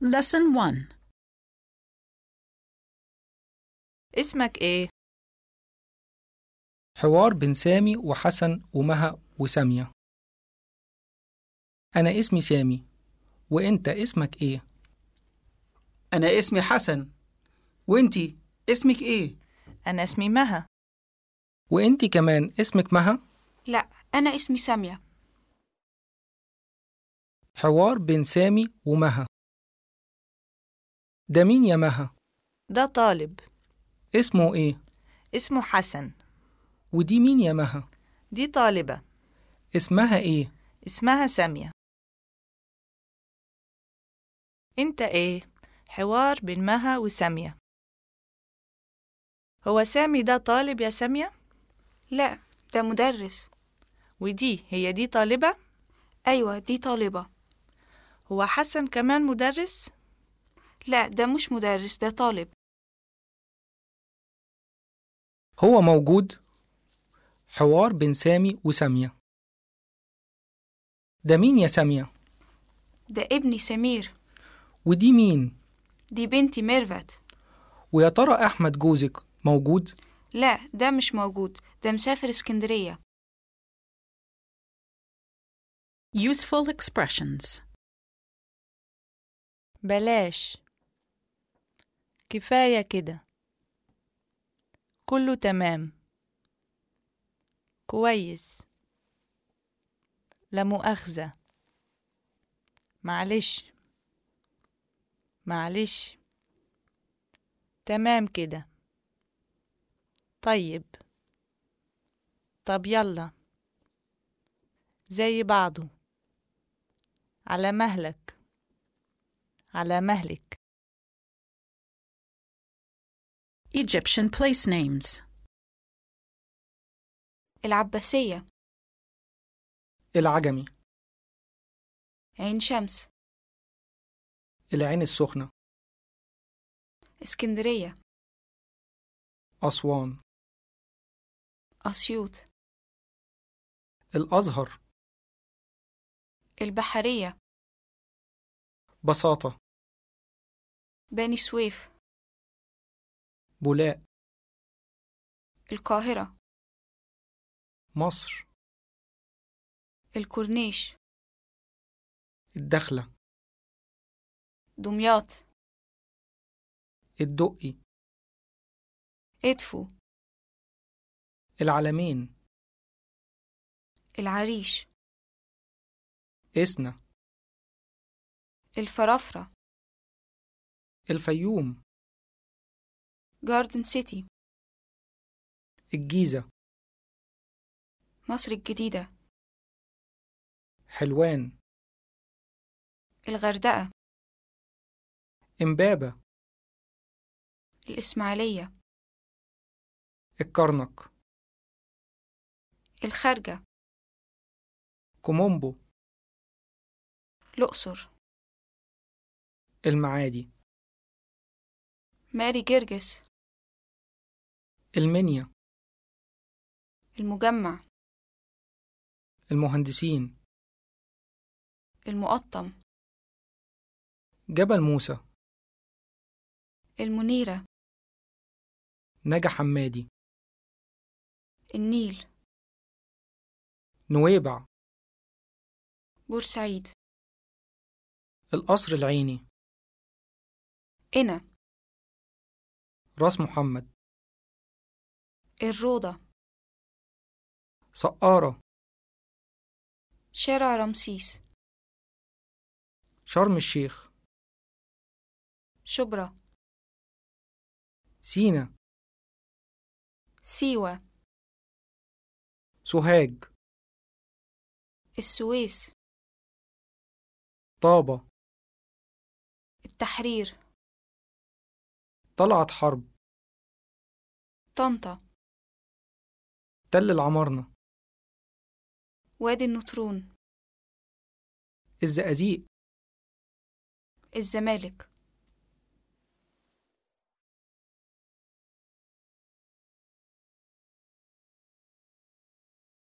Lesson 1 اسمك إيه؟ حوار بين سامي وحسن ومها وسامية أنا اسمي سامي وإنت اسمك إيه؟ أنا اسمي حسن وإنتي اسمك إيه؟ أنا اسمي مها وإنتي كمان اسمك مها؟ لا أنا اسمي سامية حوار بين سامي ومها ده مين يا مها؟ ده طالب اسمه إيه؟ اسمه حسن ودي مين يا مها؟ دي طالبة اسمها إيه؟ اسمها سامية انت إيه؟ حوار بين مها وسامية هو سامي ده طالب يا سامية؟ لا ده مدرس ودي هي دي طالبة؟ أيوة دي طالبة هو حسن كمان مدرس؟ لا ده مش مدرس ده طالب هو موجود؟ حوار بين سامي وسامية ده مين يا سامية؟ ده ابني سمير ودي مين؟ دي بنتي ميرفت ويا ترى أحمد جوزك موجود؟ لا ده مش موجود ده مسافر اسكندرية Useful expressions بلاش كفاية كده. كله تمام. كويس. لا مؤاخذة. معلش. معلش. تمام كده. طيب. طب يلا. زي بعضه. على مهلك. على مهلك. Egyptian place names. العباسية. العجمي. عين شمس. العين السخنة. اسكندرية. أسوان. أسيوط. الأزهر. البحرية. بساطة. بني سويف. بولاق القاهرة. مصر. الكورنيش. الدخلة. دمياط. الدقي. إدفو. العلمين. العريش. إسنا. الفرافرة. الفيوم. جاردن سيتي الجيزة. مصر الجديدة. حلوان. الغردقة. إمبابة. الإسماعيلية. الكرنك. الخارجة. كوم أمبو. الأقصر. المعادي. ماري جرجس المنيا المجمع. المهندسين. المقطم. جبل موسى. المنيرة. نجا حمادي. النيل. نويبع. بورسعيد. القصر العيني. قنا راس محمد. الروضة. سقارة. شارع رمسيس. شرم الشيخ. شبرا. سينا. سيوة. سوهاج. السويس. طابة. التحرير. طلعت حرب. طنطا. تل العمارنة. وادي النطرون. الزقازيق. الزمالك.